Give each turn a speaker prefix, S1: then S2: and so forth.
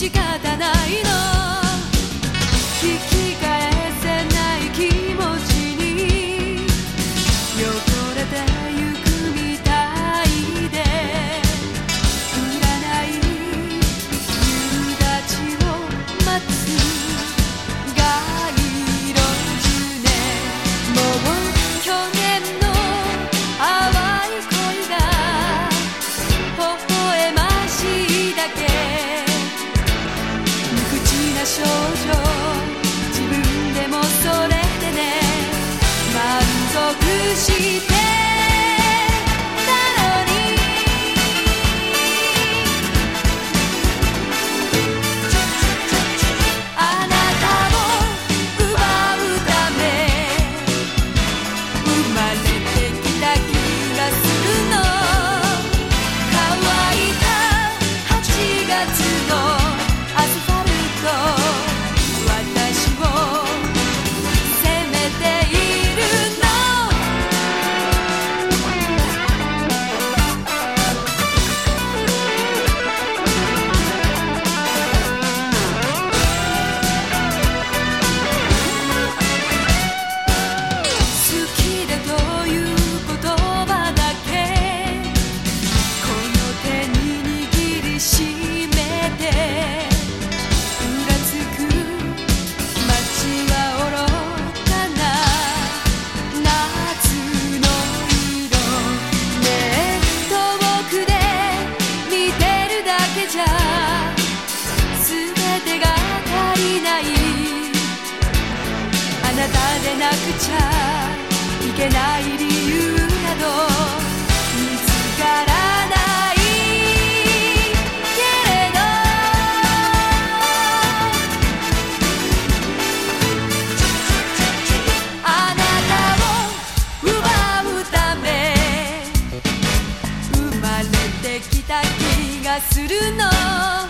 S1: castigada. keep なくちゃいけない理由など見つからないけれど。あなたを奪うため生まれてきた気がするの。